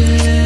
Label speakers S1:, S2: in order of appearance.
S1: cherish